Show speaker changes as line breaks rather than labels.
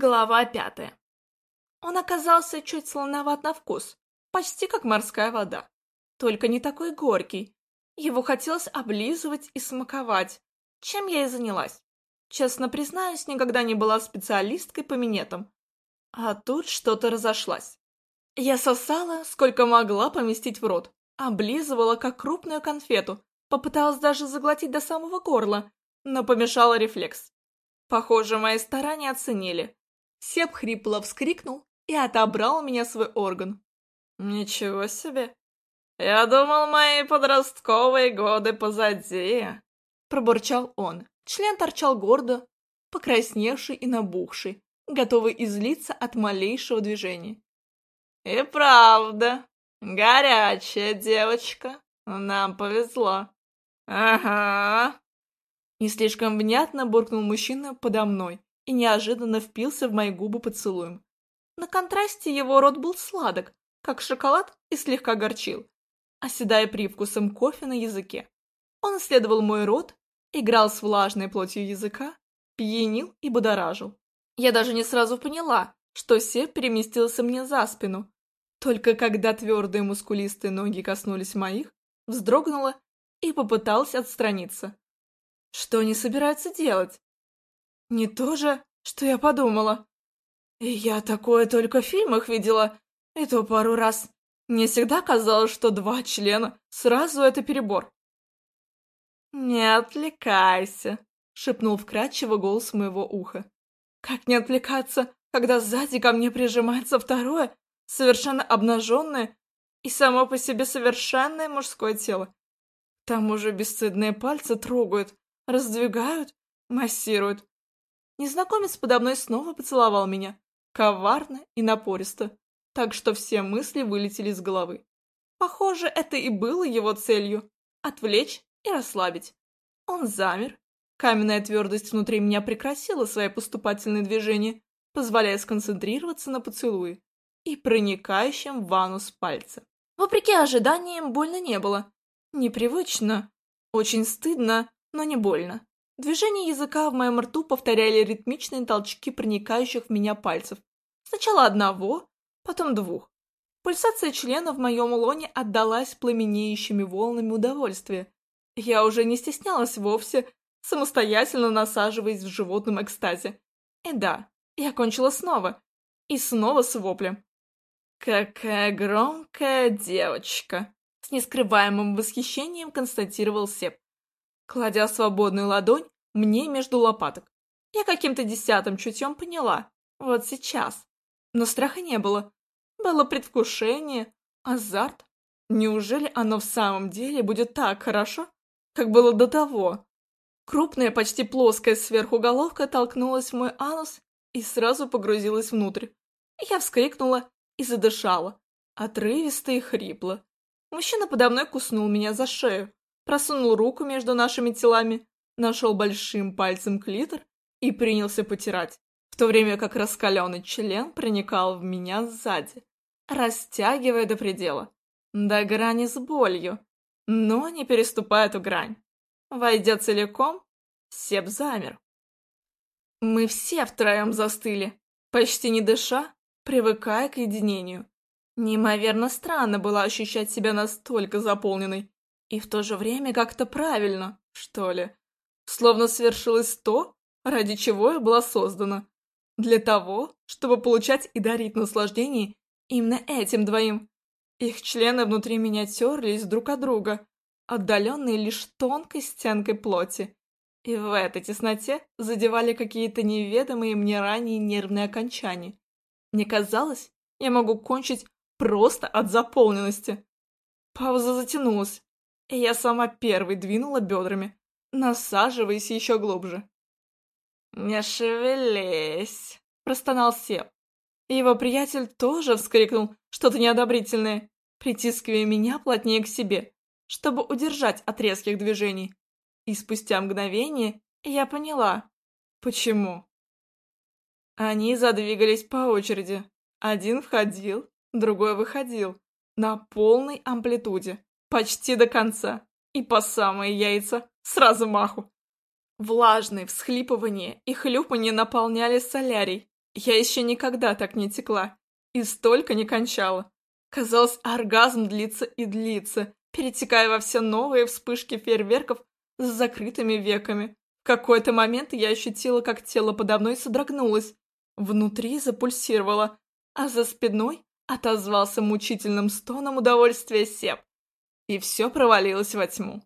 Глава пятая. Он оказался чуть солоноват на вкус, почти как морская вода. Только не такой горький. Его хотелось облизывать и смаковать, чем я и занялась. Честно признаюсь, никогда не была специалисткой по минетам. А тут что-то разошлась. Я сосала, сколько могла поместить в рот, облизывала, как крупную конфету, попыталась даже заглотить до самого горла, но помешала рефлекс. Похоже, мои старания оценили. Сеп хрипло вскрикнул и отобрал у меня свой орган. «Ничего себе! Я думал, мои подростковые годы позади!» Пробурчал он. Член торчал гордо, покрасневший и набухший, готовый излиться от малейшего движения. «И правда, горячая девочка, нам повезло!» «Ага!» Не слишком внятно буркнул мужчина подо мной, и неожиданно впился в мои губы поцелуем. На контрасте его рот был сладок, как шоколад, и слегка горчил, оседая привкусом кофе на языке. Он исследовал мой рот, играл с влажной плотью языка, пьянил и будоражил. Я даже не сразу поняла, что Сеп переместился мне за спину. Только когда твердые мускулистые ноги коснулись моих, вздрогнула и попыталась отстраниться. Что они собираются делать? Не то же, что я подумала. Я такое только в фильмах видела, и то пару раз. Мне всегда казалось, что два члена сразу это перебор. «Не отвлекайся», — шепнул вкрадчиво голос моего уха. «Как не отвлекаться, когда сзади ко мне прижимается второе, совершенно обнаженное и само по себе совершенное мужское тело? К тому же бесстыдные пальцы трогают, раздвигают, массируют. Незнакомец подо мной снова поцеловал меня, коварно и напористо, так что все мысли вылетели из головы. Похоже, это и было его целью — отвлечь и расслабить. Он замер. Каменная твердость внутри меня прекратила свои поступательные движения, позволяя сконцентрироваться на поцелуе и проникающем в анус пальца. Вопреки ожиданиям, больно не было. Непривычно, очень стыдно, но не больно. Движения языка в моем рту повторяли ритмичные толчки проникающих в меня пальцев. Сначала одного, потом двух. Пульсация члена в моем лоне отдалась пламенеющими волнами удовольствия. Я уже не стеснялась вовсе, самостоятельно насаживаясь в животном экстазе. И да, я кончила снова. И снова с воплем. «Какая громкая девочка!» С нескрываемым восхищением констатировал Сеп кладя свободную ладонь мне между лопаток. Я каким-то десятым чутьем поняла. Вот сейчас. Но страха не было. Было предвкушение, азарт. Неужели оно в самом деле будет так хорошо, как было до того? Крупная, почти плоская сверху головка толкнулась в мой анус и сразу погрузилась внутрь. Я вскрикнула и задышала, отрывисто и хрипло. Мужчина подо мной куснул меня за шею, просунул руку между нашими телами, нашел большим пальцем клитор и принялся потирать, в то время как раскаленный член проникал в меня сзади, растягивая до предела, до грани с болью, но не переступая эту грань. Войдя целиком, Сеп замер. Мы все втроем застыли, почти не дыша, привыкая к единению. Неимоверно странно было ощущать себя настолько заполненной, и в то же время как-то правильно, что ли. Словно свершилось то, ради чего я была создана. Для того, чтобы получать и дарить наслаждение именно этим двоим. Их члены внутри меня терлись друг от друга, отдаленные лишь тонкой стенкой плоти. И в этой тесноте задевали какие-то неведомые мне ранее нервные окончания. Мне казалось, я могу кончить просто от заполненности. Пауза затянулась, я сама первой двинула бедрами, насаживаясь еще глубже. «Не шевелись!» – простонал Сеп. Его приятель тоже вскрикнул что-то неодобрительное, притискивая меня плотнее к себе, чтобы удержать от резких движений. И спустя мгновение я поняла, почему. Они задвигались по очереди. Один входил, другой выходил, на полной амплитуде. Почти до конца. И по самые яйца. Сразу маху. Влажные всхлипывания и хлюпанье наполняли солярий, Я еще никогда так не текла и столько не кончала. Казалось, оргазм длится и длится, перетекая во все новые вспышки фейерверков с закрытыми веками. В какой-то момент я ощутила, как тело подо мной содрогнулось, внутри запульсировало, а за спиной отозвался мучительным стоном удовольствия Сеп. И все провалилось во тьму.